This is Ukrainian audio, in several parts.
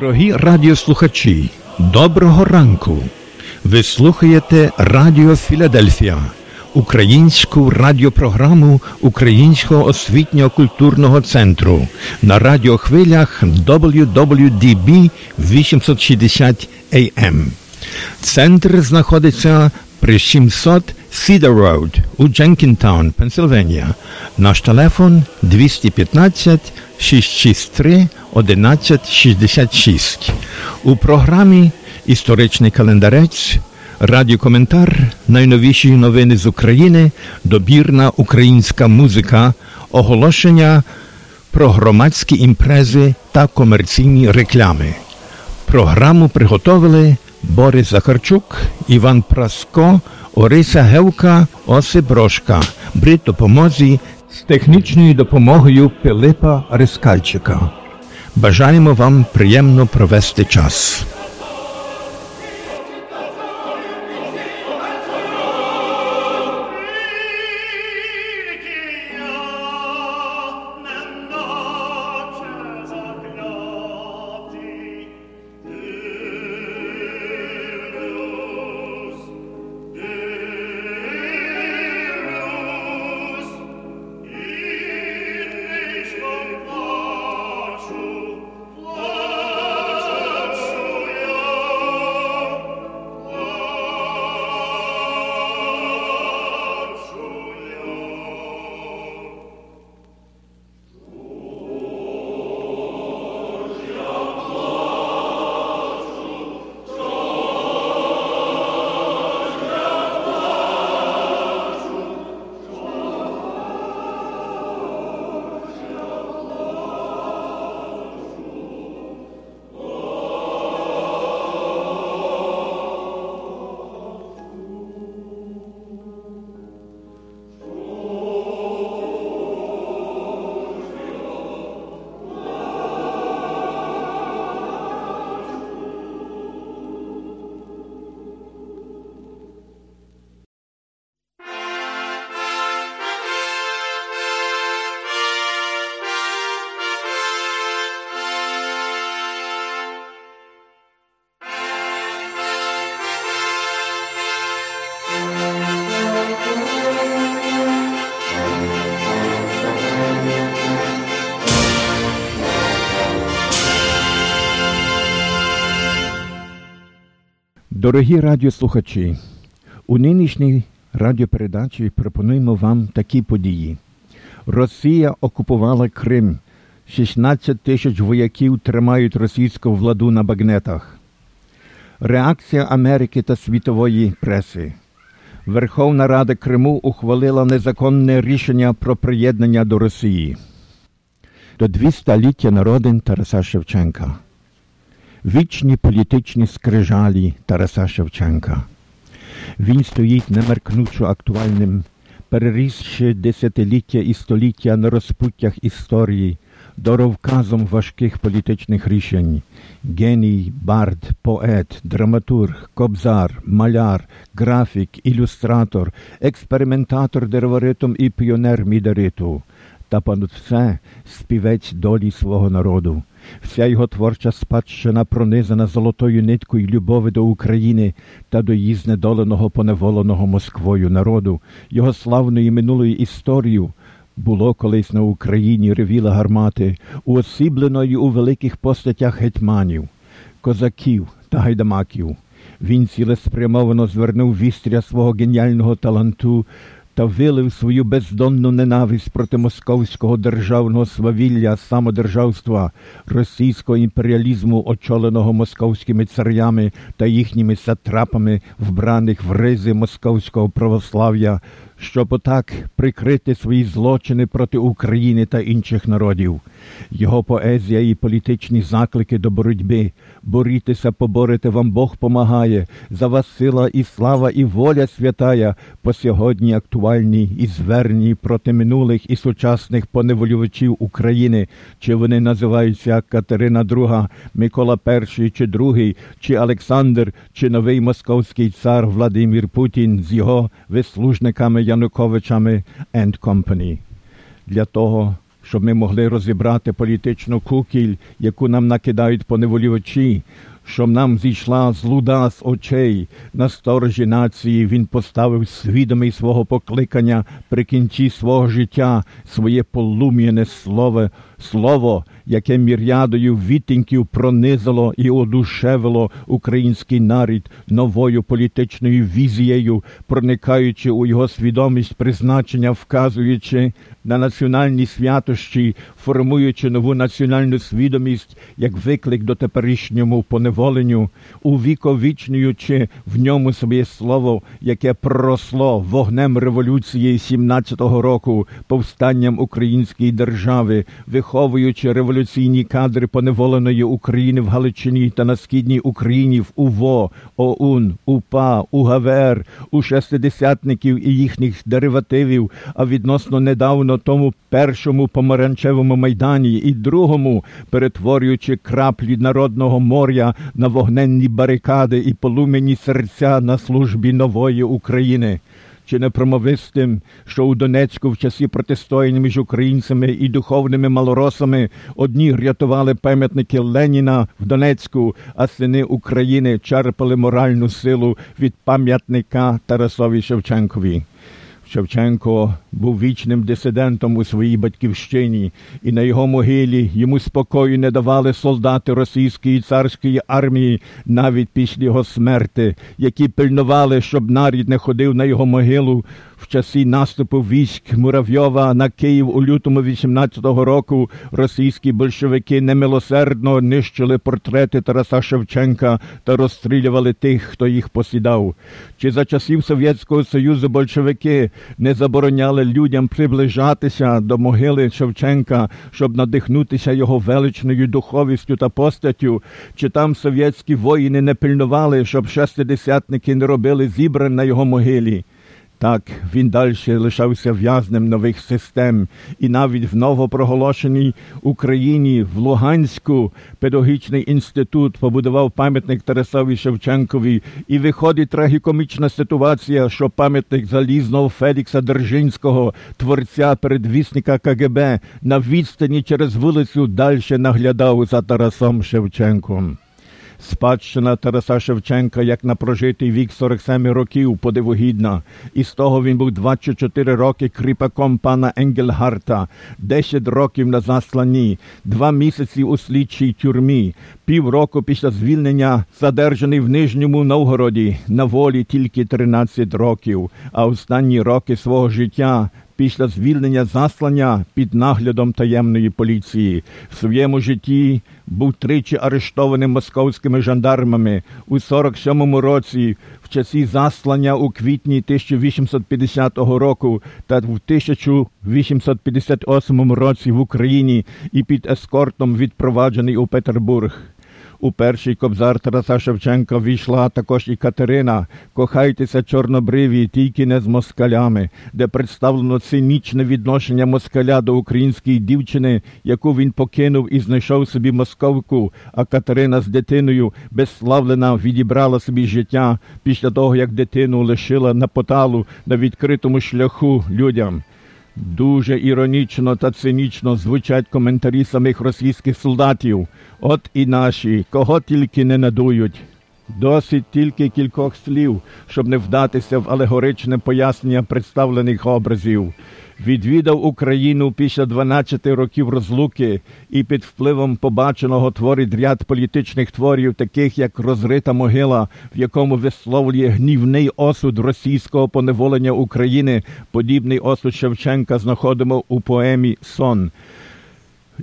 Дорогі радіослухачі, доброго ранку! Ви слухаєте Радіо Філадельфія, українську радіопрограму Українського освітньо-культурного центру на радіохвилях WWDB 860 AM. Центр знаходиться при 700 Cedar Road у Дженкінтаун, Пенсильванія. Наш телефон 215 663 1166. У програмі Історичний календарець, радіокоментар, найновіші новини з України, добірна українська музика, оголошення про громадські імпрези та комерційні реклами. Програму приготовили Борис Захарчук, Іван Праско, Ориса Гевка, Осип Брошка. При допомозі з технічною допомогою Пилипа Рискальчика. Бажаємо вам приємно провести час. Дорогі радіослухачі, у нинішній радіопередачі пропонуємо вам такі події. Росія окупувала Крим. 16 тисяч вояків тримають російську владу на багнетах. Реакція Америки та світової преси. Верховна Рада Криму ухвалила незаконне рішення про приєднання до Росії. До 200-ліття народин Тараса Шевченка. Вічні політичні скрижалі Тараса Шевченка. Він стоїть немеркнучо актуальним, перерісши десятиліття і століття на розпуттях історії, доровказом важких політичних рішень. Геній, бард, поет, драматург, кобзар, маляр, графік, ілюстратор, експериментатор дереваритом і піонер мідериту. Та понад все співець долі свого народу. Вся його творча спадщина пронизана золотою ниткою любові до України та до її знедоленого поневоленого Москвою народу, його славної минулої історію. Було колись на Україні ревіла гармати, уосібленої у великих постатях гетьманів, козаків та гайдамаків. Він цілеспрямовано звернув вістря свого геніального таланту та вилив свою бездонну ненависть проти московського державного свавілля самодержавства, російського імперіалізму, очоленого московськими царями та їхніми сатрапами, вбраних в ризи московського православ'я, щоб отак прикрити свої злочини проти України та інших народів. Його поезія і політичні заклики до боротьби, борітеся, поборете вам Бог помагає, за вас сила і слава, і воля святая, по сьогодні актуальні і зверні проти минулих і сучасних поневолювачів України, чи вони називаються Катерина II, Микола І чи II, чи Олександр, чи новий московський цар Владимир Путін з його вислужниками Януковичами and Company. Для того, щоб ми могли розібрати політичну кукіль, яку нам накидають поневолювачі, щоб нам зійшла злуда з очей на сторожі нації. Він поставив свідомий свого покликання при кінці свого життя своє полум'яне слово, слово, яке мірядою вітеньків пронизало і одушевило український нарід новою політичною візією, проникаючи у його свідомість призначення, вказуючи на національні святощі, формуючи нову національну свідомість як виклик до теперішньому поневоленню, увіковічнюючи в ньому своє слово, яке проросло вогнем революції 17-го року, повстанням української держави, виховуючи революційні кадри поневоленої України в Галичині та на східній Україні в УВО, ОУН, УПА, УГВР, у шестидесятників і їхніх деривативів, а відносно недавно тому першому помаранчевому майдані і другому, перетворюючи краплі народного моря на вогненні барикади і полум'яні серця на службі нової України. Чи не промовистим, що у Донецьку в часі протистояння між українцями і духовними малоросами одні рятували пам'ятники Леніна в Донецьку, а сини України черпали моральну силу від пам'ятника Тарасові Шевченкові? Шевченко був вічним дисидентом у своїй батьківщині, і на його могилі йому спокою не давали солдати російської царської армії навіть після його смерти, які пильнували, щоб нарід не ходив на його могилу в часі наступу військ Муравйова на Київ у лютому 18-го року. Російські большевики немилосердно нищили портрети Тараса Шевченка та розстрілювали тих, хто їх посідав. Чи за часів Совєтського Союзу большевики не забороняли людям приближатися до могили Шевченка, щоб надихнутися його величною духовістю та постаттю, чи там совєтські воїни не пильнували, щоб шестидесятники не робили зібрань на його могилі? Так він далі лишався в'язнем нових систем, і навіть в новопроголошеній Україні в Луганську педагогічний інститут побудував пам'ятник Тарасові Шевченкові, і виходить трагікомічна ситуація, що пам'ятник залізного Фелікса Держинського, творця передвісника КГБ, на відстані через вулицю далі наглядав за Тарасом Шевченком. Спадщина Тараса Шевченка як на прожитий вік 47 років подивогідна, і з того він був 24 роки кріпаком пана Енгельгарта, 10 років на засланні, два місяці у слідчій тюрмі, півроку після звільнення задержаний в Нижньому Новгороді. На волі тільки 13 років, а останні роки свого життя після звільнення заслання під наглядом таємної поліції. В своєму житті був тричі арештованим московськими жандармами у 47-му році, в часі заслання у квітні 1850 року та в 1858 році в Україні і під ескортом відпроваджений у Петербург. У перший кобзар Тараса Шевченка війшла також і Катерина. Кохайтеся чорнобриві, тільки не з москалями, де представлено цинічне відношення москаля до української дівчини, яку він покинув і знайшов собі московку. А Катерина з дитиною безславлена відібрала собі життя після того, як дитину лишила на поталу на відкритому шляху людям. Дуже іронічно та цинічно звучать коментарі самих російських солдатів. От і наші, кого тільки не надують. Досить тільки кількох слів, щоб не вдатися в алегоричне пояснення представлених образів. Відвідав Україну після 12 років розлуки і під впливом побаченого творить ряд політичних творів, таких як розрита могила, в якому висловлює гнівний осуд російського поневолення України, подібний осуд Шевченка знаходимо у поемі Сон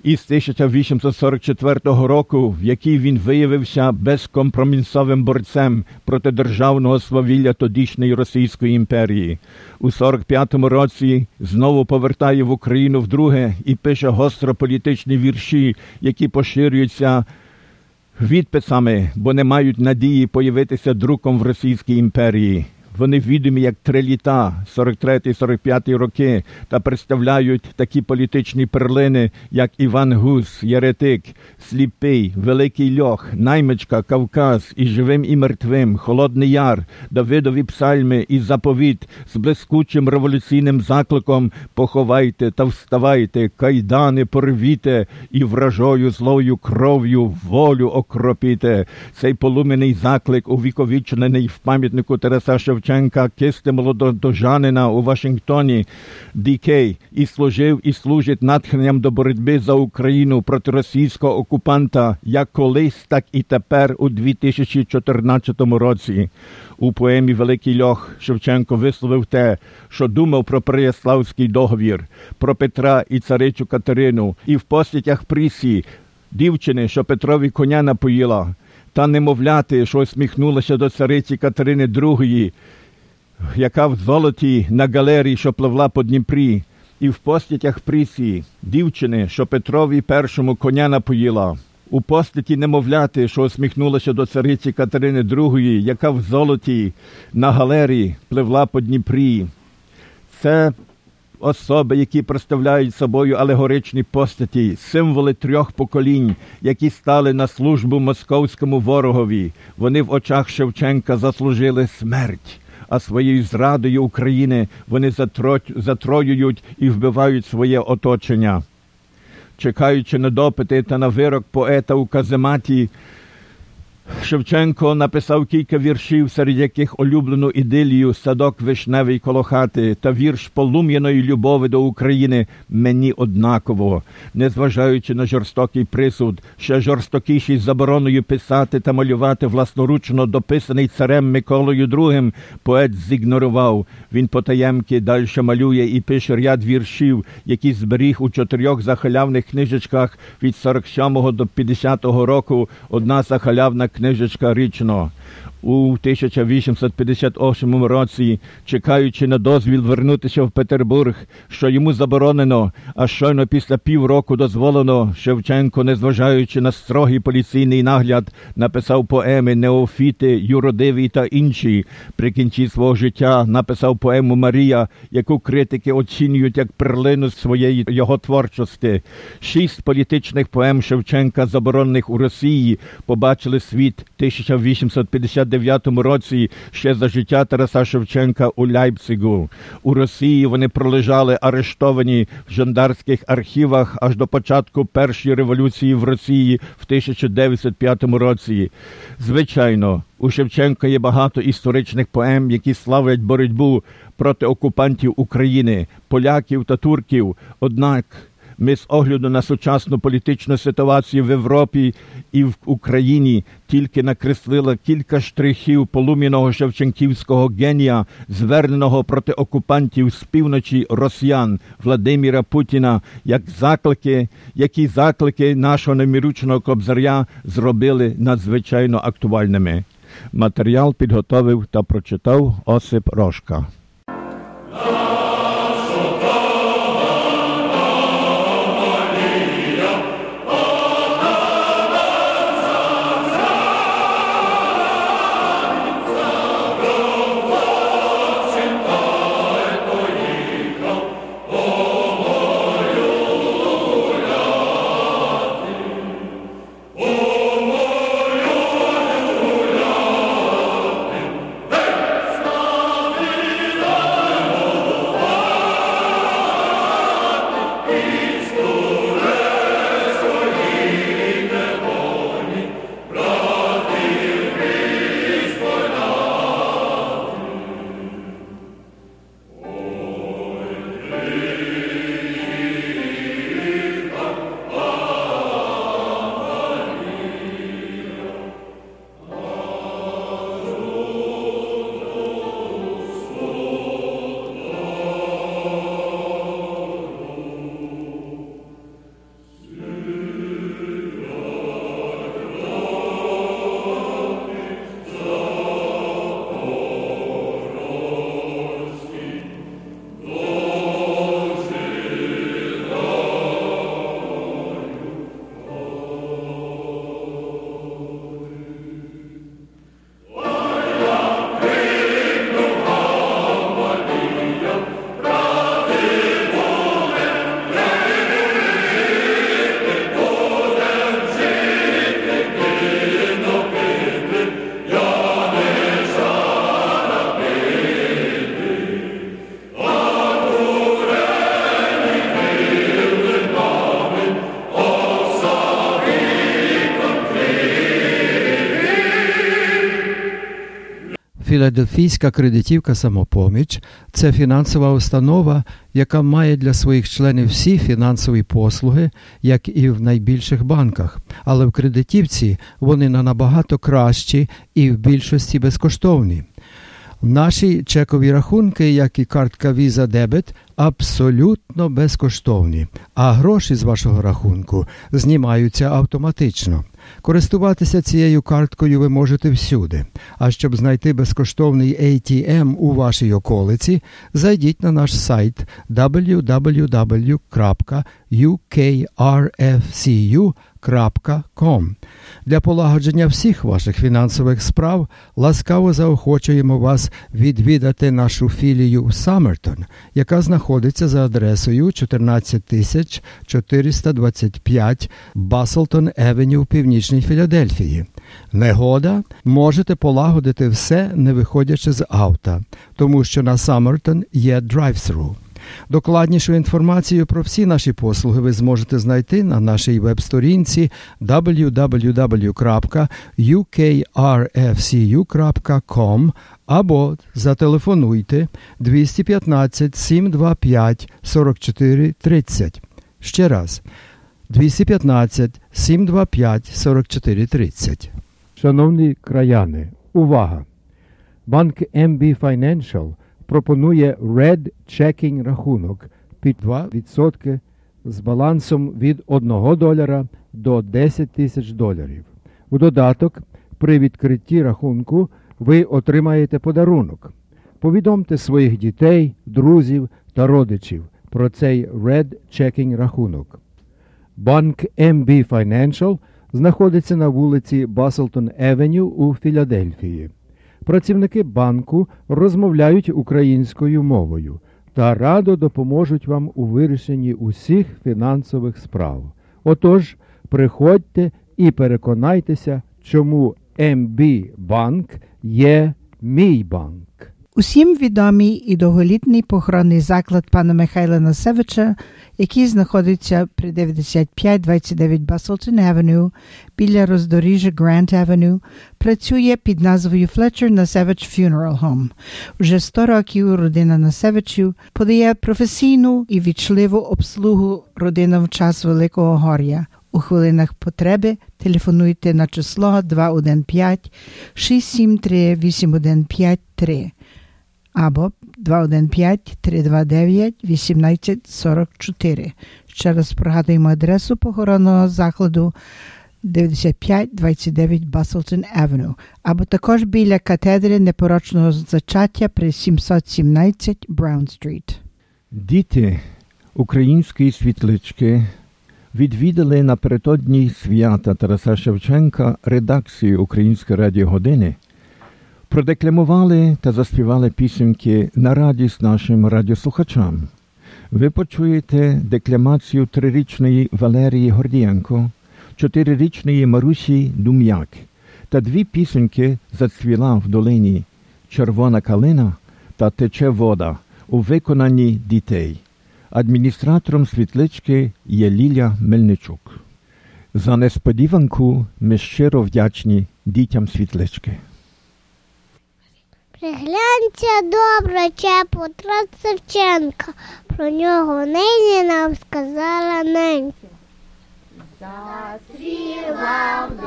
із 1844 року, в якій він виявився безкомпромісовим борцем проти державного свавілля тодішньої Російської імперії. У 45-му році знову повертає в Україну вдруге і пише гостро політичні вірші, які поширюються. Відписами, бо не мають надії появитися друком в Російській імперії. Вони відомі як три літа, 43-45 роки, та представляють такі політичні перлини, як Іван Гус, Єретик, Сліпий, Великий Льох, Наймичка, Кавказ, і живим, і мертвим, Холодний Яр, Давидові псальми і заповіт з блискучим революційним закликом Поховайте та вставайте, кайдани порвіте і вражою злою кров'ю волю окропіте. Цей полуменний заклик увіковічнений в пам'ятнику Тараса Шевченка кисти молодожанина у Вашингтоні, Дікей, і служив, і служить натхненням до боротьби за Україну проти російського окупанта як колись, так і тепер у 2014 році. У поемі Великий Льох Шевченко висловив те, що думав про Переяславський договір, про Петра і царицю Катерину, і в постатях Прісі, дівчини, що Петрові коня напоїла, та немовляти, що усміхнулася до цариці Катерини II, яка в золоті на галері, що пливла по Дніпрі, і в постатях Прісі, дівчини, що Петрові першому коня напоїла у постаті немовляти, що усміхнулася до цариці Катерини II, яка в золоті на галері пливла по Дніпрі. Це особи, які представляють собою алегоричні постаті, символи трьох поколінь, які стали на службу московському ворогові. Вони в очах Шевченка заслужили смерть. А своєю зрадою України вони затроюють і вбивають своє оточення. Чекаючи на допити та на вирок поета у казематі, Шевченко написав кілька віршів, серед яких улюблену ідилію садок вишневий коло хати та вірш полум'яної любові до України мені однаково, незважаючи на жорстокий присуд, ще жорстокіший забороною писати та малювати власноручно дописаний царем Миколою II, поет зігнорував. Він потаємки далі малює і пише ряд віршів, які зберіг у чотирьох захалявних книжечках від 47 до 50 року. Одна захалявна книжечка річно у 1858 році, чекаючи на дозвіл вернутися в Петербург, що йому заборонено, а щойно після півроку дозволено, Шевченко, незважаючи на строгий поліційний нагляд, написав поеми Неофіти, Юродиві та інші. При кінці свого життя написав поему Марія, яку критики оцінюють як перлину своєї його творчості. Шість політичних поем Шевченка, заборонених у Росії, побачили світ 1859 1939 році ще за життя Тараса Шевченка у Ляйпцигу. У Росії вони пролежали арештовані в жандарських архівах аж до початку першої революції в Росії в 1905 році. Звичайно, у Шевченка є багато історичних поем, які славлять боротьбу проти окупантів України, поляків та турків. Однак ми з огляду на сучасну політичну ситуацію в Європі і в Україні тільки накреслила кілька штрихів полум'яного Шевченківського генія, зверненого проти окупантів з півночі росіян Владимира Путіна, як заклики, які заклики нашого неміручного кобзаря зробили надзвичайно актуальними. Матеріал підготовив та прочитав Осип Рожка. Філадельфійська кредитівка самопоміч це фінансова установа, яка має для своїх членів всі фінансові послуги, як і в найбільших банках. Але в кредитівці вони на набагато кращі і в більшості безкоштовні. Наші чекові рахунки, як і картка Visa Debit, абсолютно безкоштовні, а гроші з вашого рахунку знімаються автоматично. Користуватися цією карткою ви можете всюди. А щоб знайти безкоштовний ATM у вашій околиці, зайдіть на наш сайт www.ukrfcu.com. Для полагодження всіх ваших фінансових справ ласкаво заохочуємо вас відвідати нашу філію Саммертон, яка знаходиться за адресою 14425 Баслтон Евеню в північній Філадельфії. Негода можете полагодити все, не виходячи з авто, тому що на Саммертон є драйв-тру. Докладнішу інформацію про всі наші послуги ви зможете знайти на нашій веб-сторінці www.ukrfcu.com або зателефонуйте 215 725 44 30. Ще раз 215 725 44 30. Шановні краяни, увага! Банк MB Financial – пропонує Red Checking рахунок під 2% з балансом від 1 долара до 10 тисяч доларів. У додаток, при відкритті рахунку ви отримаєте подарунок. Повідомте своїх дітей, друзів та родичів про цей Red Checking рахунок. Банк MB Financial знаходиться на вулиці Баслтон Евеню у Філадельфії. Працівники банку розмовляють українською мовою та радо допоможуть вам у вирішенні усіх фінансових справ. Отож, приходьте і переконайтеся, чому МБ Банк є мій банк. Усім відомий і довголітний похоронний заклад пана Михайла Насевича, який знаходиться при 9529 Баслтон Авеню біля роздоріжжя Грант Авеню, працює під назвою Fletcher Насевич Funeral Home. Уже 100 років родина Насевичів подає професійну і вічливу обслугу родинам в час Великого Гор'я. У хвилинах потреби телефонуйте на число 215 673 8153 або 215-329-1844. Ще раз пригадуємо адресу похоронного закладу 9529 Баслтон Авеню, або також біля катедри непорочного зачаття при 717 Браун Стріт. Діти української світлички відвідали напередодні свята Тараса Шевченка редакцію Української радіогодини – продекламували та заспівали пісеньки на радість нашим радіослухачам. Ви почуєте декламацію трирічної Валерії Гордієнко, чотирирічної Марусі Дум'як та дві пісеньки зацвіла в долині Червона калина та Тече вода у виконанні дітей. Адміністратором світлички є Ліля Мельничук. За несподіванку ми щиро вдячні дітям світлички. Приглянься добре Чепотра Севченка, про нього нині нам сказала ненька. Застріла в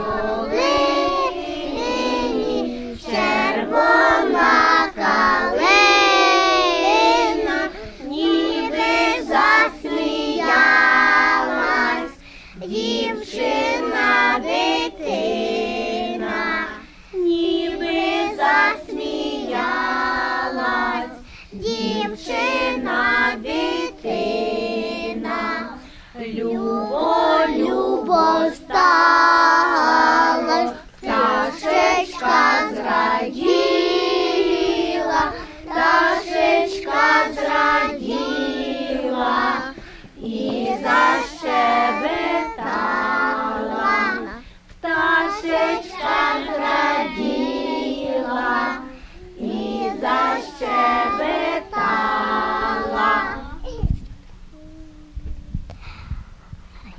сталось, Ташечка зраділа, Ташечка зраділа і зашебетала, Пташечка зраділа і зашебетала.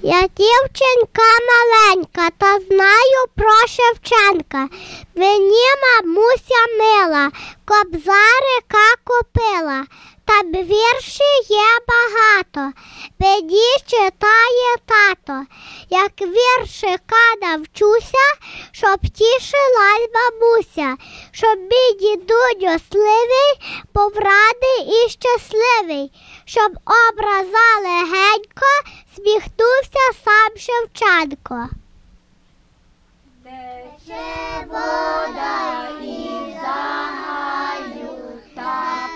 Я дівчинка маленька, та знаю про Шевченка. Мені мамуся мила, кобзарика купила, та вірші є багато. Мені читає тато, як віршика навчуся, щоб тішилась бабуся, щоб мій дідуню сливий, був радий і щасливий, щоб образа легенько сміхнувся сам Шевченко. Тече вода і загаю та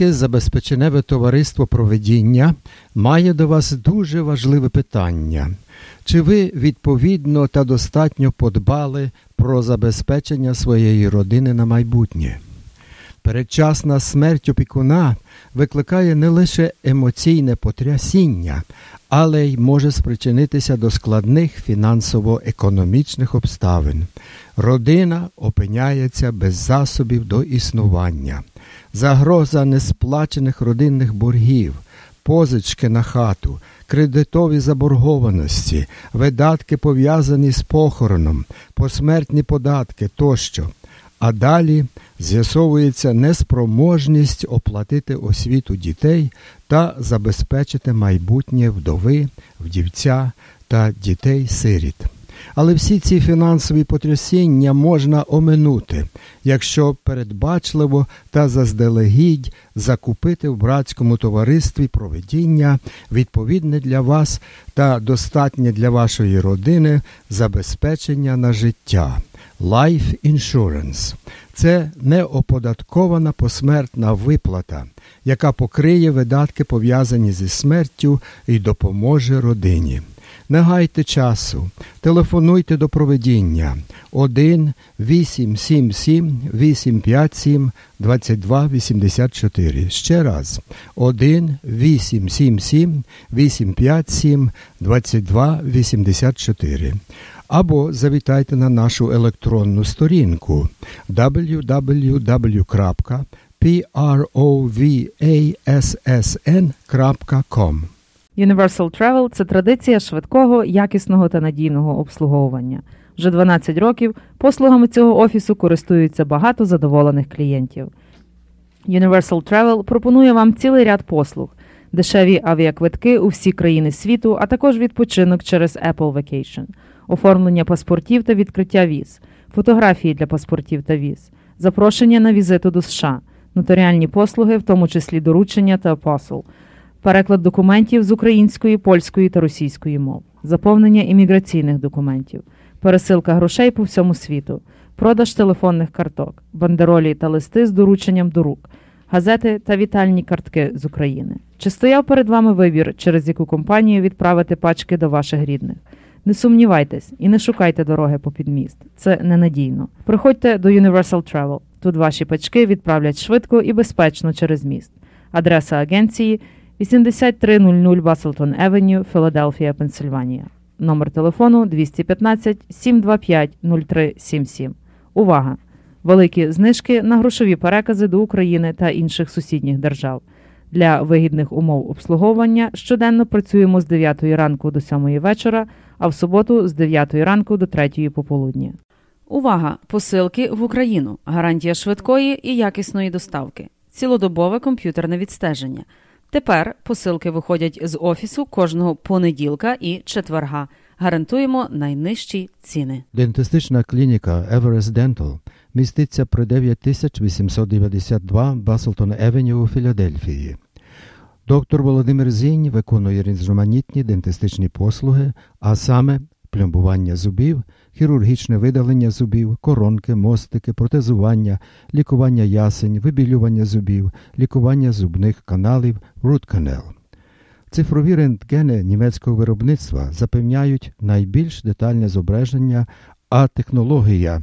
Братське забезпеченеве товариство проведіння має до вас дуже важливе питання. Чи ви відповідно та достатньо подбали про забезпечення своєї родини на майбутнє? Передчасна смерть опікуна викликає не лише емоційне потрясіння, але й може спричинитися до складних фінансово-економічних обставин. Родина опиняється без засобів до існування, загроза несплачених родинних боргів, позички на хату, кредитові заборгованості, видатки пов'язані з похороном, посмертні податки тощо. А далі з'ясовується неспроможність оплатити освіту дітей та забезпечити майбутнє вдови, вдівця та дітей-сиріт. Але всі ці фінансові потрясіння можна оминути, якщо передбачливо та заздалегідь закупити в братському товаристві проведіння відповідне для вас та достатнє для вашої родини забезпечення на життя. Life Insurance – це неоподаткована посмертна виплата, яка покриє видатки, пов'язані зі смертю і допоможе родині. Не гайте часу, телефонуйте до проведіння 1 877 857 2284. Ще раз 1 877 857 2284. Або завітайте на нашу електронну сторінку www.provassn.com Universal Travel – це традиція швидкого, якісного та надійного обслуговування. Вже 12 років послугами цього офісу користуються багато задоволених клієнтів. Universal Travel пропонує вам цілий ряд послуг, дешеві авіаквитки у всі країни світу, а також відпочинок через Apple Vacation, оформлення паспортів та відкриття віз, фотографії для паспортів та віз, запрошення на візиту до США, нотаріальні послуги, в тому числі доручення та апосл, переклад документів з української, польської та російської мов, заповнення імміграційних документів, пересилка грошей по всьому світу, продаж телефонних карток, бандеролі та листи з дорученням до рук, газети та вітальні картки з України. Чи стояв перед вами вибір, через яку компанію відправити пачки до ваших рідних? Не сумнівайтесь і не шукайте дороги по підміст. Це ненадійно. Приходьте до Universal Travel. Тут ваші пачки відправлять швидко і безпечно через міст. Адреса агенції 8300 Баслтон Евеню, Філадельфія, Пенсильванія. Номер телефону 215 725 0377. Увага! Великі знижки на грошові перекази до України та інших сусідніх держав. Для вигідних умов обслуговування щоденно працюємо з 9 ранку до 7 вечора, а в суботу з 9 ранку до 3 пополудні. Увага! Посилки в Україну. Гарантія швидкої і якісної доставки. Цілодобове комп'ютерне відстеження. Тепер посилки виходять з офісу кожного понеділка і четверга. Гарантуємо найнижчі ціни. Дентистична клініка Everest Dental міститься при 9892 Баслтон Евеню у Філадельфії. Доктор Володимир Зінь виконує різноманітні дентистичні послуги, а саме пломбування зубів, хірургічне видалення зубів, коронки, мостики, протезування, лікування ясень, вибілювання зубів, лікування зубних каналів, root canal. Цифрові рентгени німецького виробництва запевняють найбільш детальне зображення, а технологія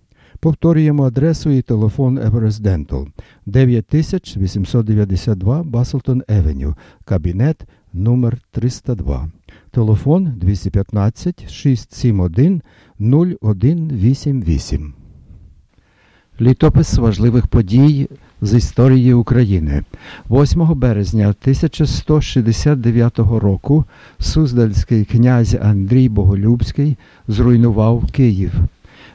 Повторюємо адресу і телефон Everest Dental 9892 Баслтон Евеню, кабінет номер 302 Телефон 215 671 0188. Літопис важливих подій з історії України. 8 березня 1169 року Суздальський князь Андрій Боголюбський зруйнував Київ.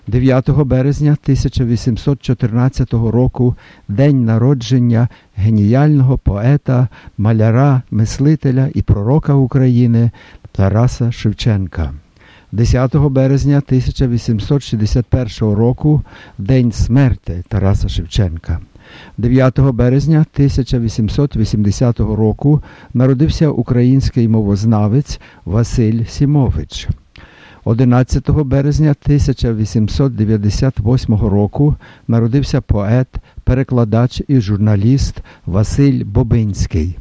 9 березня 1814 року день народження геніального поета, маляра, мислителя і пророка України Тараса Шевченка. 10 березня 1861 року День смерти Тараса Шевченка. 9 березня 1880 року народився український мовознавець Василь Сімович. 11 березня 1898 року народився поет, перекладач і журналіст Василь Бобинський.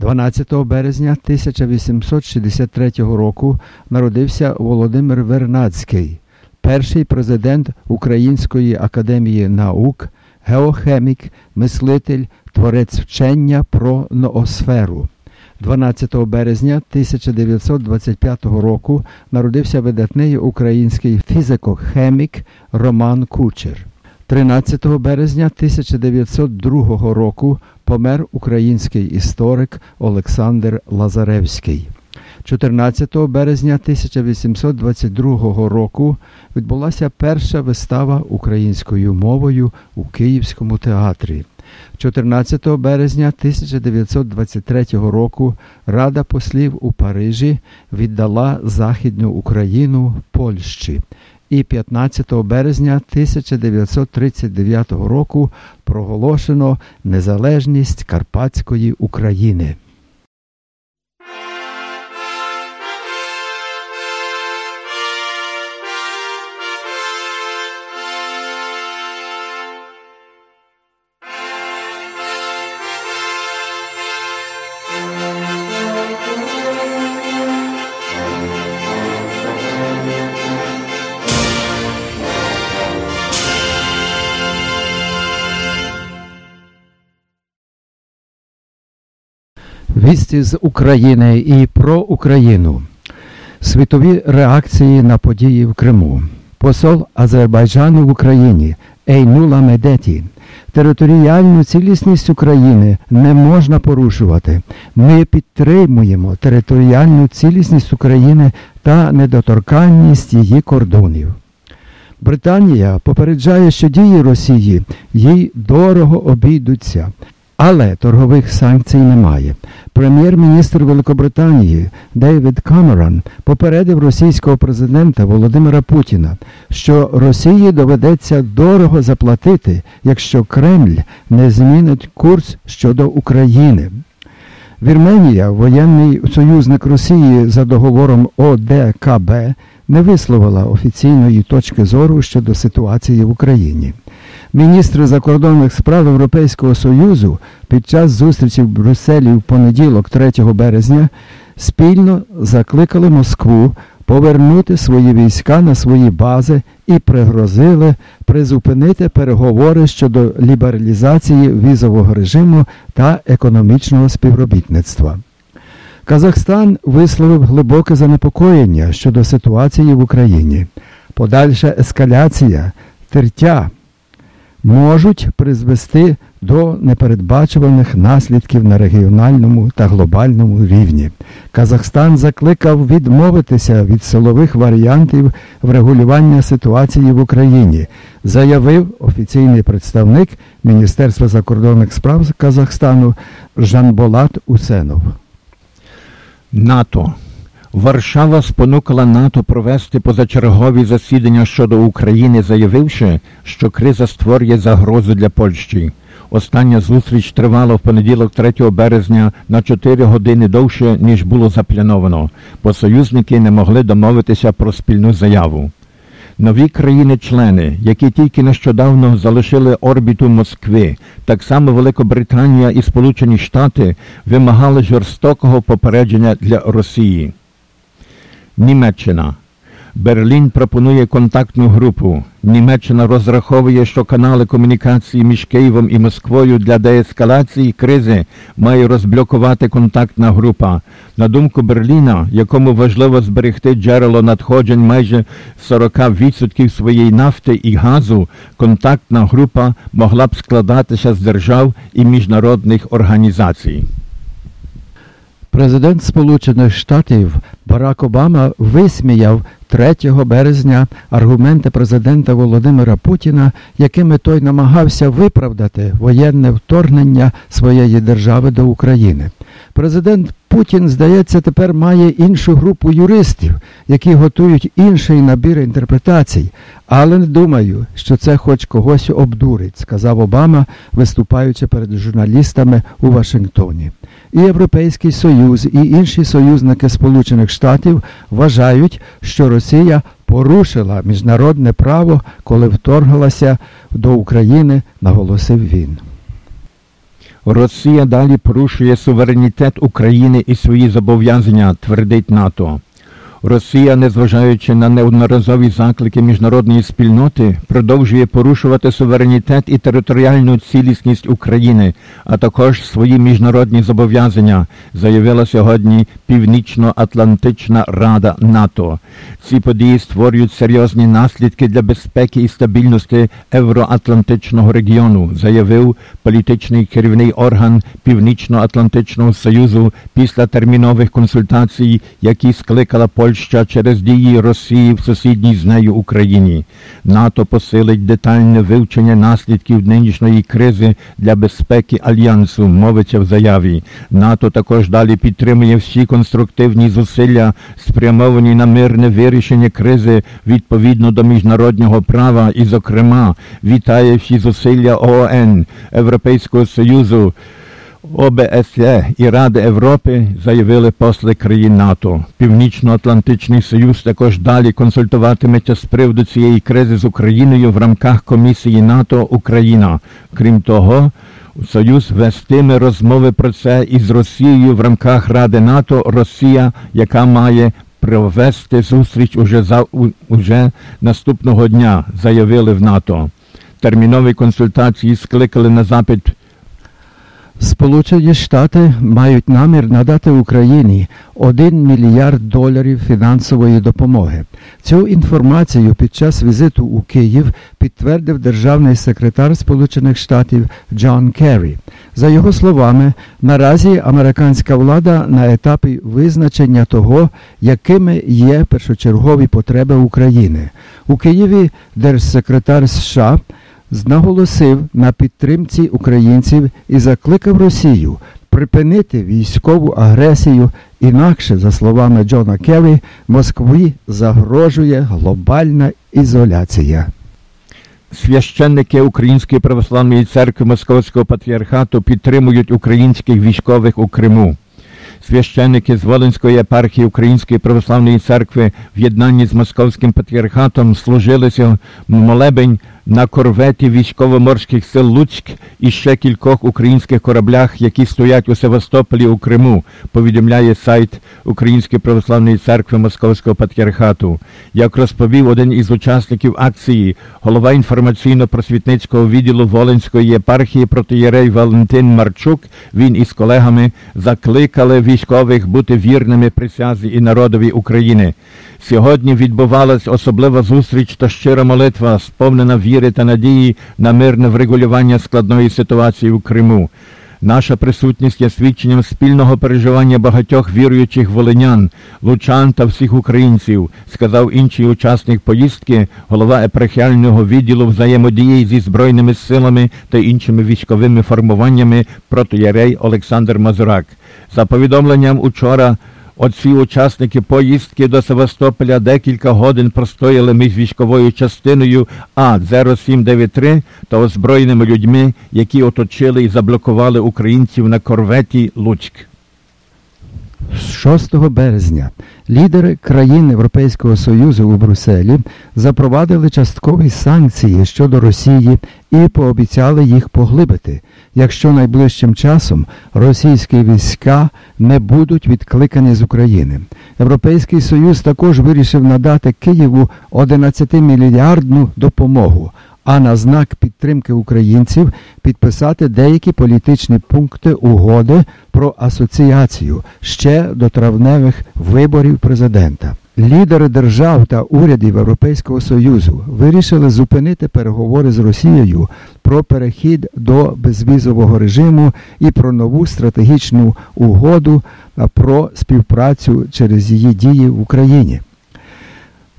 12 березня 1863 року народився Володимир Вернадський, перший президент Української академії наук, геохемік, мислитель, творець вчення про ноосферу. 12 березня 1925 року народився видатний український фізико-хемік Роман Кучер. 13 березня 1902 року помер український історик Олександр Лазаревський. 14 березня 1822 року відбулася перша вистава українською мовою у Київському театрі. 14 березня 1923 року Рада послів у Парижі віддала Західну Україну Польщі. І 15 березня 1939 року проголошено незалежність Карпатської України. Вісті з України і про Україну. Світові реакції на події в Криму. Посол Азербайджану в Україні Ейнула Медеті. Територіальну цілісність України не можна порушувати. Ми підтримуємо територіальну цілісність України та недоторканність її кордонів. Британія попереджає, що дії Росії їй дорого обійдуться. Але торгових санкцій немає. Прем'єр-міністр Великобританії Дейвід Камерон попередив російського президента Володимира Путіна, що Росії доведеться дорого заплатити, якщо Кремль не змінить курс щодо України. Вірменія, воєнний союзник Росії за договором ОДКБ, не висловила офіційної точки зору щодо ситуації в Україні. Міністри закордонних справ Європейського Союзу під час зустрічі в Брюсселі в понеділок, 3 березня, спільно закликали Москву повернути свої війська на свої бази і пригрозили призупинити переговори щодо лібералізації візового режиму та економічного співробітництва. Казахстан висловив глибоке занепокоєння щодо ситуації в Україні. Подальша ескаляція, тертя можуть призвести до непередбачуваних наслідків на регіональному та глобальному рівні. Казахстан закликав відмовитися від силових варіантів врегулювання ситуації в Україні, заявив офіційний представник Міністерства закордонних справ Казахстану Жанболат Усенов. НАТО Варшава спонукала НАТО провести позачергові засідання щодо України, заявивши, що криза створює загрозу для Польщі. Остання зустріч тривала в понеділок 3 березня на 4 години довше, ніж було заплановано, бо союзники не могли домовитися про спільну заяву. Нові країни-члени, які тільки нещодавно залишили орбіту Москви, так само Великобританія і Сполучені Штати вимагали жорстокого попередження для Росії. Німеччина. Берлін пропонує контактну групу. Німеччина розраховує, що канали комунікації між Києвом і Москвою для деескалації кризи має розблокувати контактна група. На думку Берліна, якому важливо зберегти джерело надходжень майже 40% своєї нафти і газу, контактна група могла б складатися з держав і міжнародних організацій. Президент Сполучених Штатів Барак Обама висміяв 3 березня аргументи президента Володимира Путіна, якими той намагався виправдати воєнне вторгнення своєї держави до України. Президент Путін, здається, тепер має іншу групу юристів, які готують інший набір інтерпретацій, Але не думаю, що це хоч когось обдурить, сказав Обама, виступаючи перед журналістами у Вашингтоні. І Європейський Союз, і інші союзники Сполучених Штатів вважають, що Росія порушила міжнародне право, коли вторглася до України, наголосив він. Росія далі порушує суверенітет України і свої зобов'язання, твердить НАТО. Росія, незважаючи на неодноразові заклики міжнародної спільноти, продовжує порушувати суверенітет і територіальну цілісність України, а також свої міжнародні зобов'язання, заявила сьогодні Північно-Атлантична Рада НАТО. Ці події створюють серйозні наслідки для безпеки і стабільності Євроатлантичного регіону, заявив політичний керівний орган Північно-Атлантичного Союзу після термінових консультацій, які скликала Польща через дії Росії в сусідній з нею Україні. НАТО посилить детальне вивчення наслідків нинішньої кризи для безпеки альянсу, мовиться в заяві. НАТО також далі підтримує всі конструктивні зусилля, спрямовані на мирне вирішення кризи відповідно до міжнародного права і, зокрема, вітає всі зусилля ООН, Європейського Союзу. ОБСЄ і Ради Європи заявили посли країн НАТО. Північно-Атлантичний Союз також далі консультуватиметься з приводу цієї кризи з Україною в рамках комісії НАТО Україна. Крім того, Союз вестиме розмови про це із Росією в рамках Ради НАТО Росія, яка має провести зустріч уже за уже наступного дня, заявили в НАТО. Термінові консультації скликали на запит Сполучені Штати мають намір надати Україні 1 мільярд доларів фінансової допомоги. Цю інформацію під час візиту у Київ підтвердив державний секретар Сполучених Штатів Джон Керрі. За його словами, наразі американська влада на етапі визначення того, якими є першочергові потреби України. У Києві держсекретар США наголосив на підтримці українців і закликав Росію припинити військову агресію, інакше, за словами Джона Керрі, Москві загрожує глобальна ізоляція. Священники Української православної церкви Московського патріархату підтримують українських військових у Криму. Священники з Волинської єпархії Української православної церкви в єднанні з Московським патріархатом служилися молебень на корветі військово-морських сил Луцьк і ще кількох українських кораблях, які стоять у Севастополі у Криму, повідомляє сайт Української православної церкви Московського патріархату. Як розповів один із учасників акції, голова інформаційно-просвітницького відділу Волинської єпархії протиєрей Валентин Марчук, він із колегами закликали військових бути вірними присязі і народові України. Сьогодні відбувалась особлива зустріч та щира молитва, сповнена віри та надії на мирне врегулювання складної ситуації у Криму. Наша присутність є свідченням спільного переживання багатьох віруючих волинян, лучан та всіх українців, сказав інший учасник поїздки, голова епархіального відділу взаємодії зі Збройними силами та іншими військовими формуваннями протоєрей Олександр Мазурак. За повідомленням учора. Оці учасники поїздки до Севастополя декілька годин простояли між військовою частиною А-0793 та озброєними людьми, які оточили і заблокували українців на корветі Луцьк. 6 березня лідери країн Європейського Союзу у Брюсселі запровадили часткові санкції щодо Росії і пообіцяли їх поглибити, якщо найближчим часом російські війська не будуть відкликані з України. Європейський Союз також вирішив надати Києву 11 мільярдну допомогу а на знак підтримки українців підписати деякі політичні пункти угоди про асоціацію ще до травневих виборів президента. Лідери держав та урядів Європейського Союзу вирішили зупинити переговори з Росією про перехід до безвізового режиму і про нову стратегічну угоду про співпрацю через її дії в Україні.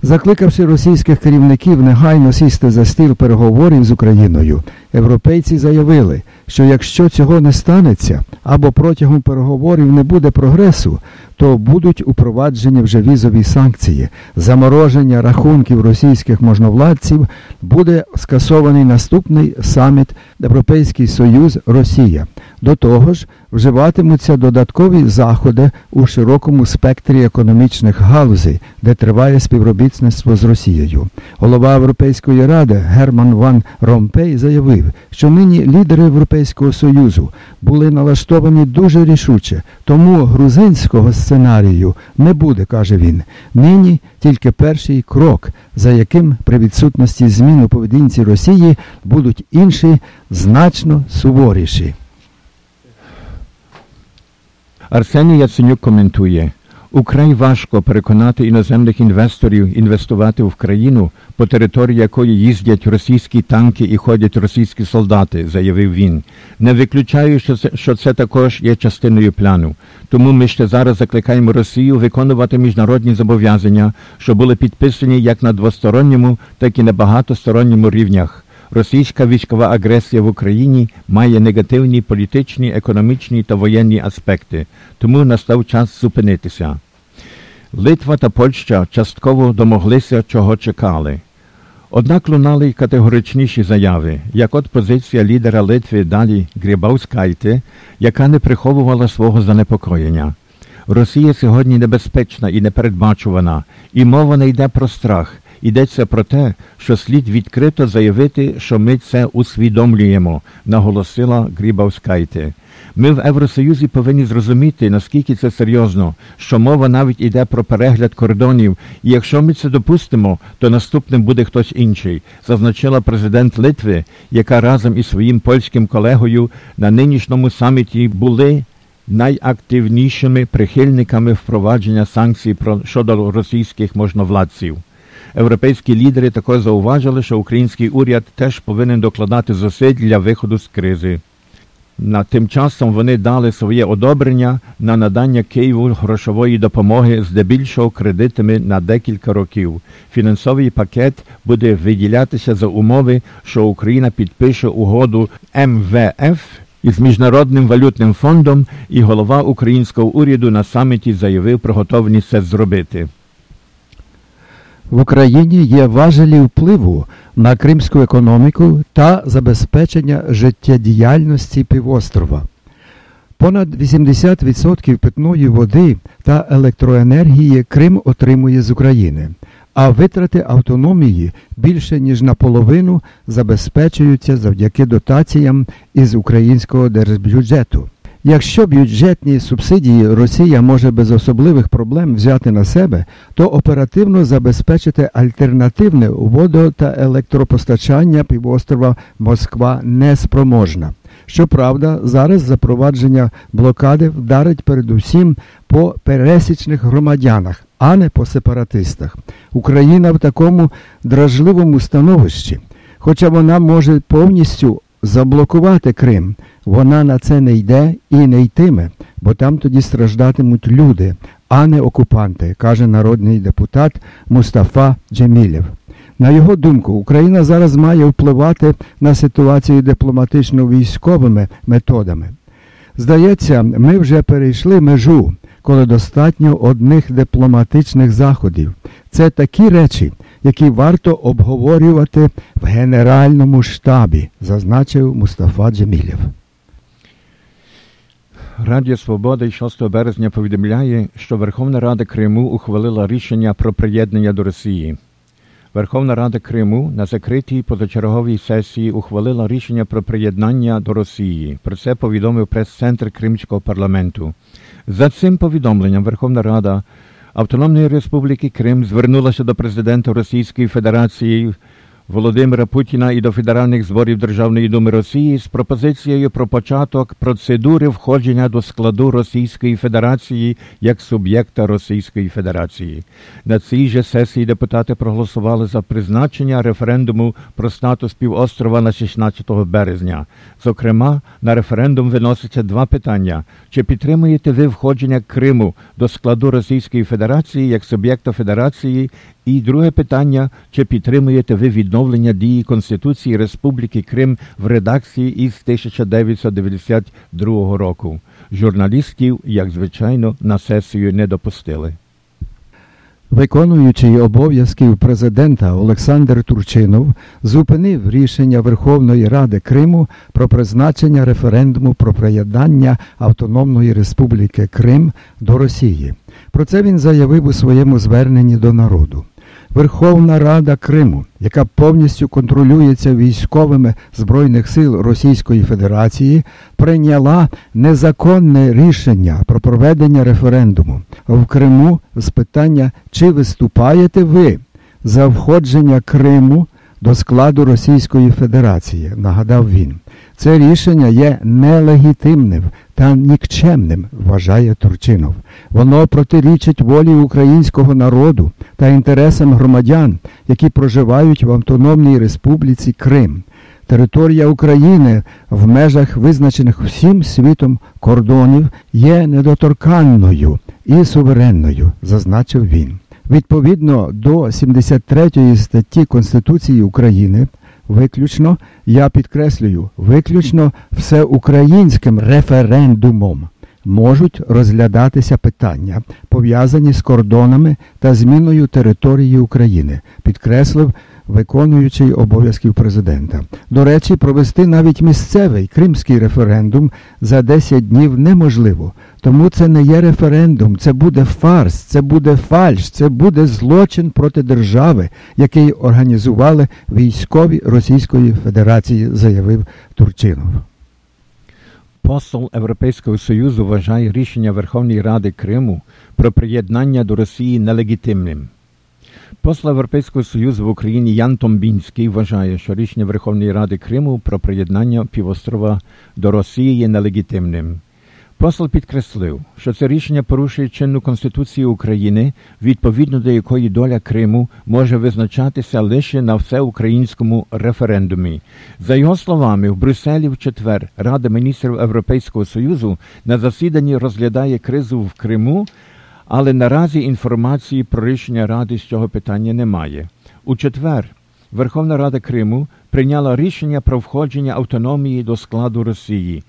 Закликавши російських керівників негайно сісти за стіл переговорів з Україною, Європейці заявили, що якщо цього не станеться або протягом переговорів не буде прогресу, то будуть упроваджені вже візові санкції. Замороження рахунків російських можновладців буде скасований наступний саміт Європейський Союз Росія. До того ж, вживатимуться додаткові заходи у широкому спектрі економічних галузей, де триває співробітництво з Росією. Голова Європейської ради Герман Ван Ромпей заявив, що нині лідери Європейського Союзу були налаштовані дуже рішуче, тому грузинського сценарію не буде, каже він. Нині тільки перший крок, за яким при відсутності змін у поведінці Росії будуть інші значно суворіші. Арсеній Яценюк коментує, украй важко переконати іноземних інвесторів інвестувати в країну, по території якої їздять російські танки і ходять російські солдати, заявив він. Не виключаю, що це, що це також є частиною плану. Тому ми ще зараз закликаємо Росію виконувати міжнародні зобов'язання, що були підписані як на двосторонньому, так і на багатосторонньому рівнях. Російська військова агресія в Україні має негативні політичні, економічні та воєнні аспекти, тому настав час зупинитися. Литва та Польща частково домоглися, чого чекали. Однак лунали й категоричніші заяви, як от позиція лідера Литви Далі Грібаускайте, яка не приховувала свого занепокоєння. Росія сьогодні небезпечна і непередбачувана, і мова не йде про страх. Йдеться про те, що слід відкрито заявити, що ми це усвідомлюємо, наголосила Грібавскайте. Ми в Євросоюзі повинні зрозуміти, наскільки це серйозно, що мова навіть йде про перегляд кордонів, і якщо ми це допустимо, то наступним буде хтось інший, зазначила президент Литви, яка разом із своїм польським колегою на нинішньому саміті були найактивнішими прихильниками впровадження санкцій щодо російських можновладців. Європейські лідери також зауважили, що український уряд теж повинен докладати зусиль для виходу з кризи. На тим часом вони дали своє одобрення на надання Києву грошової допомоги здебільшого кредитами на декілька років. Фінансовий пакет буде виділятися за умови, що Україна підпише угоду МВФ із Міжнародним валютним фондом, і голова українського уряду на саміті заявив про готовність це зробити. В Україні є важелі впливу на кримську економіку та забезпечення життєдіяльності півострова. Понад 80% питної води та електроенергії Крим отримує з України, а витрати автономії більше ніж наполовину забезпечуються завдяки дотаціям із українського держбюджету. Якщо бюджетні субсидії Росія може без особливих проблем взяти на себе, то оперативно забезпечити альтернативне водо та електропостачання півострова Москва не спроможна. Щоправда, зараз запровадження блокади вдарить передусім по пересічних громадянах, а не по сепаратистах. Україна в такому дражливому становищі, хоча вона може повністю заблокувати Крим. Вона на це не йде і не йтиме, бо там тоді страждатимуть люди, а не окупанти, каже народний депутат Мустафа Джемілєв. На його думку, Україна зараз має впливати на ситуацію дипломатично-військовими методами. Здається, ми вже перейшли межу, коли достатньо одних дипломатичних заходів. Це такі речі, які варто обговорювати в Генеральному штабі, зазначив Мустафа Джемілєв. Радіо Свобода 6 березня повідомляє, що Верховна Рада Криму ухвалила рішення про приєднання до Росії. Верховна Рада Криму на закритій позачерговій сесії ухвалила рішення про приєднання до Росії. Про це повідомив прес-центр Кримського парламенту. За цим повідомленням Верховна Рада Автономної Республіки Крим звернулася до президента Російської Федерації Володимира Путіна і до Федеральних зборів Державної думи Росії з пропозицією про початок процедури входження до складу Російської Федерації як суб'єкта Російської Федерації. На цій же сесії депутати проголосували за призначення референдуму про статус півострова на 16 березня. Зокрема, на референдум виносяться два питання: чи підтримуєте ви входження Криму до складу Російської Федерації як суб'єкта Федерації? І друге питання: чи підтримуєте ви відновлення дії Конституції Республіки Крим в редакції із 1992 року? Журналістів, як звичайно, на сесію не допустили. Виконуючий обов'язків президента Олександр Турчинов зупинив рішення Верховної Ради Криму про призначення референдуму про приєднання Автономної Республіки Крим до Росії. Про це він заявив у своєму зверненні до народу. Верховна Рада Криму, яка повністю контролюється військовими Збройних сил Російської Федерації, прийняла незаконне рішення про проведення референдуму в Криму з питання, чи виступаєте ви за входження Криму до складу Російської Федерації, нагадав він. Це рішення є нелегітимним та нікчемним, вважає Турчинов. Воно протирічить волі українського народу та інтересам громадян, які проживають в Автономній Республіці Крим. Територія України в межах визначених всім світом кордонів є недоторканною і суверенною, зазначив він. Відповідно до 73 статті Конституції України, виключно, я підкреслюю, виключно всеукраїнським референдумом можуть розглядатися питання, пов'язані з кордонами та зміною території України, підкреслив виконуючий обов'язків президента. До речі, провести навіть місцевий кримський референдум за 10 днів неможливо. Тому це не є референдум, це буде фарс, це буде фальш, це буде злочин проти держави, який організували військові Російської Федерації, заявив Турчинов. Посол Європейського Союзу вважає рішення Верховної Ради Криму про приєднання до Росії нелегітимним. Посол Європейського Союзу в Україні Ян Томбінський вважає, що рішення Верховної Ради Криму про приєднання півострова до Росії є нелегітимним. Посол підкреслив, що це рішення порушує чинну Конституцію України, відповідно до якої доля Криму може визначатися лише на всеукраїнському референдумі. За його словами, в Брюсселі в четвер Рада міністрів Європейського Союзу на засіданні розглядає кризу в Криму, але наразі інформації про рішення Ради з цього питання немає. У четвер Верховна Рада Криму прийняла рішення про входження автономії до складу Росії.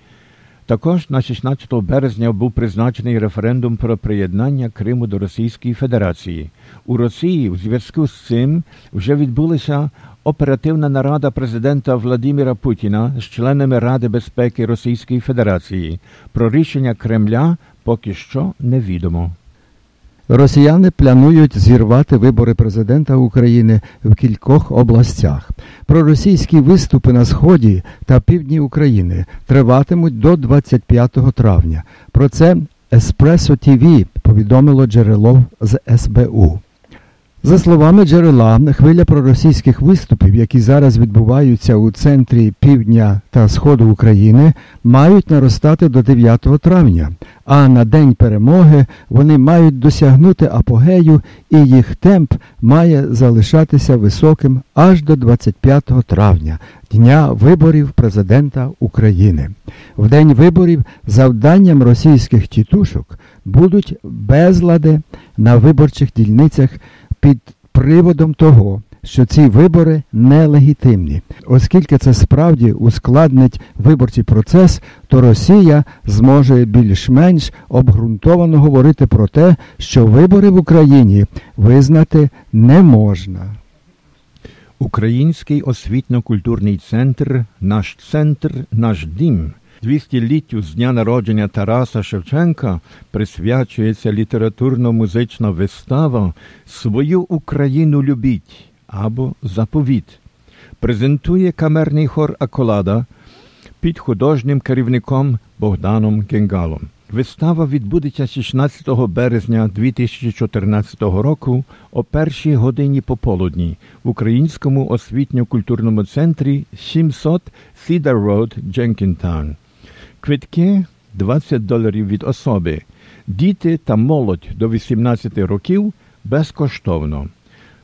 Також на 16 березня був призначений референдум про приєднання Криму до Російської Федерації. У Росії у зв'язку з цим вже відбулася оперативна нарада президента Владимира Путіна з членами Ради безпеки Російської Федерації. Про рішення Кремля поки що невідомо. Росіяни планують зірвати вибори президента України в кількох областях. Проросійські виступи на сході та півдні України триватимуть до 25 травня. Про це Еспресо ТВ повідомило джерело з СБУ. За словами джерела, хвиля проросійських виступів, які зараз відбуваються у центрі півдня та сходу України, мають наростати до 9 травня, а на День перемоги вони мають досягнути апогею і їх темп має залишатися високим аж до 25 травня, дня виборів президента України. В день виборів завданням російських тітушок будуть безлади на виборчих дільницях під приводом того, що ці вибори нелегітимні. Оскільки це справді ускладнить виборчий процес, то Росія зможе більш-менш обґрунтовано говорити про те, що вибори в Україні визнати не можна. Український освітньо-культурний центр Наш центр, наш дім. 200-літтю з дня народження Тараса Шевченка присвячується літературно-музична вистава Свою Україну любіть або Заповіт. Презентує камерний хор Аколада під художнім керівником Богданом Генгалом. Вистава відбудеться 16 березня 2014 року о першій годині пополудні в Українському освітньо-культурному центрі 700 Cedar Road, Jenkintown. Квитки 20 доларів від особи. Діти та молодь до 18 років безкоштовно.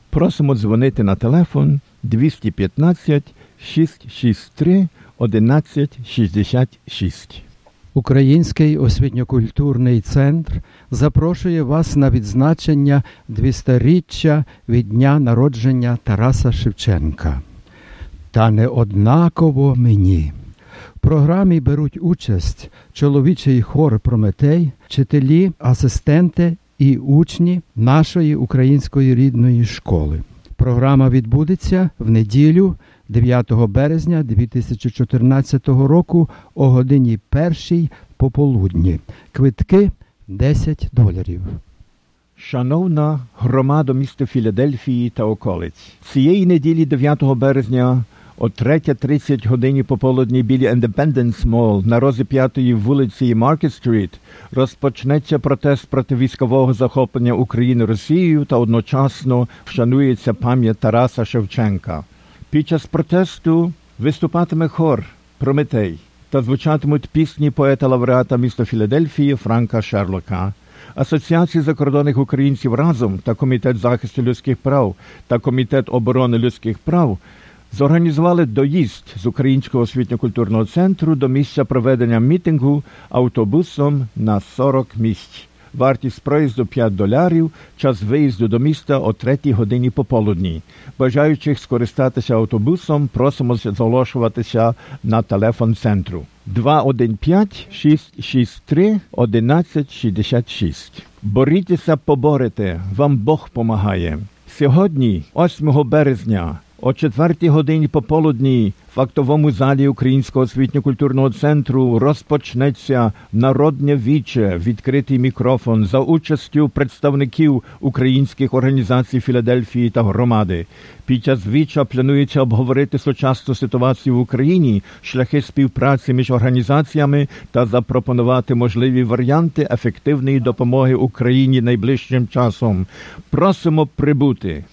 Просимо дзвонити на телефон 215 663 1166. Український освітньокультурний центр запрошує вас на відзначення 200-річчя від дня народження Тараса Шевченка. Та не однаково мені. Програмі беруть участь чоловічий хор Прометей, вчителі, асистенти і учні нашої української рідної школи. Програма відбудеться в неділю 9 березня 2014 року о годині першій пополудні. Квитки 10 доларів. Шановна громада міста Філадельфії та околиць, цієї неділі 9 березня о 3.30 годині пополудні біля Independence Mall на розі 5 вулиці Market Street розпочнеться протест проти військового захоплення України Росією та одночасно вшанується пам'ять Тараса Шевченка. Під час протесту виступатиме хор Прометей та звучатимуть пісні поета лауреата міста Філадельфії Франка Шерлока. Асоціації закордонних українців разом та Комітет захисту людських прав та Комітет оборони людських прав зорганізували доїзд з Українського освітньо-культурного центру до місця проведення мітингу автобусом на 40 місць. Вартість проїзду 5 доларів, час виїзду до міста о 3 годині пополудні. Бажаючих скористатися автобусом, просимо залошуватися на телефон центру 215 663 1166. Борітеся, поборете, вам Бог помагає. Сьогодні, 8 березня, о 4 годині пополудні в актовому залі Українського освітньо-культурного центру розпочнеться народне віче, відкритий мікрофон за участю представників українських організацій Філадельфії та громади. Під час віча планується обговорити сучасну ситуацію в Україні, шляхи співпраці між організаціями та запропонувати можливі варіанти ефективної допомоги Україні найближчим часом. Просимо прибути.